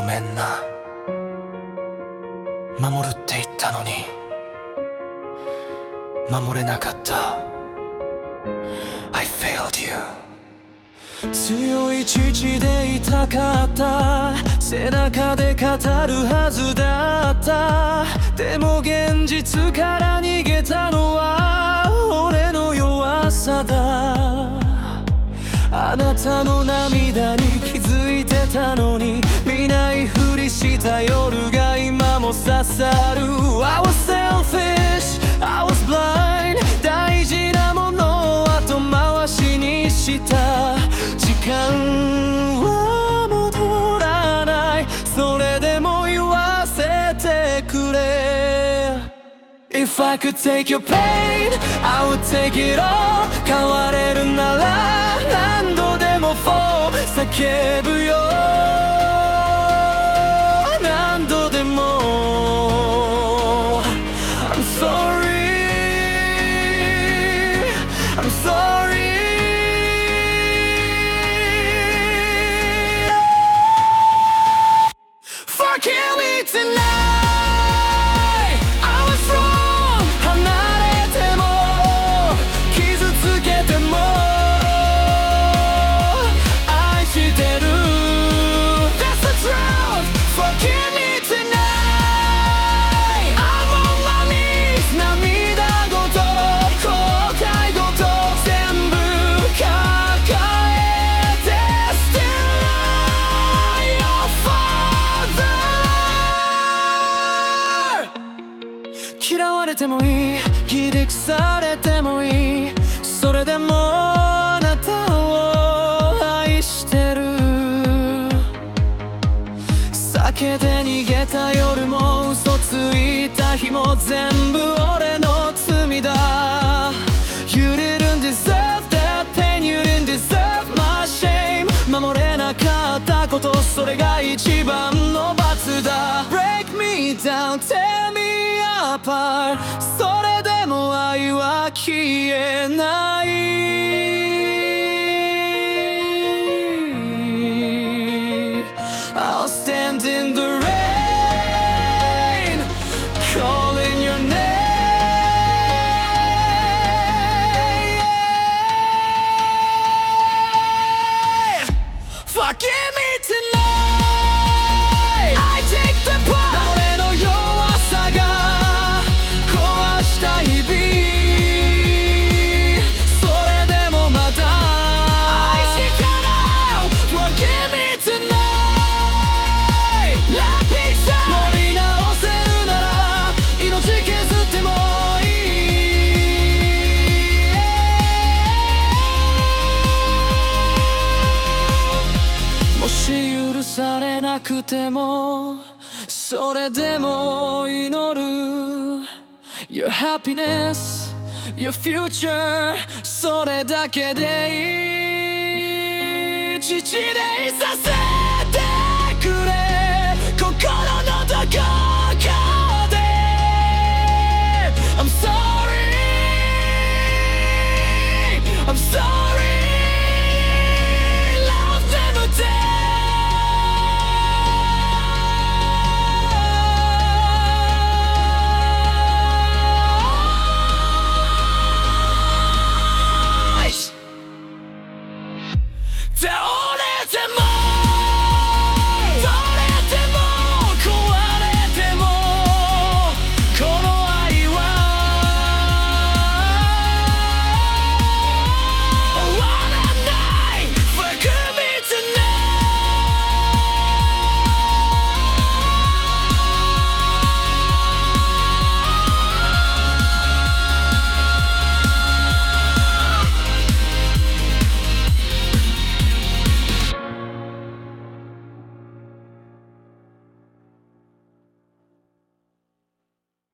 ごめんな。守るって言ったのに。守れなかった。I failed you 強い父でいたかった。背中で語るはずだった。でも現実から逃げたのは俺の弱さだ。あなたの涙にたのに見ないふりした夜が今も刺さる。I was selfish, I was blind. 大事なものを後回しにした。時間は戻らない。それでも言わせてくれ。If I could take your pain, I would take it all. 変われるなら何度でも fall 叫ぶよ。I'm sorry. Forgive me tonight れてもいい。ひれくされてもいい。それでもあなたを愛してる。酒で逃げた夜も嘘ついた日も全部俺の罪だ。You didn't deserve that pain. You didn't deserve my shame. 守れなかったことそれが一番のえない I'll stand in the rain calling your name Forgive くてもそれでも祈る Your happiness, your future それだけでいい父でいさせ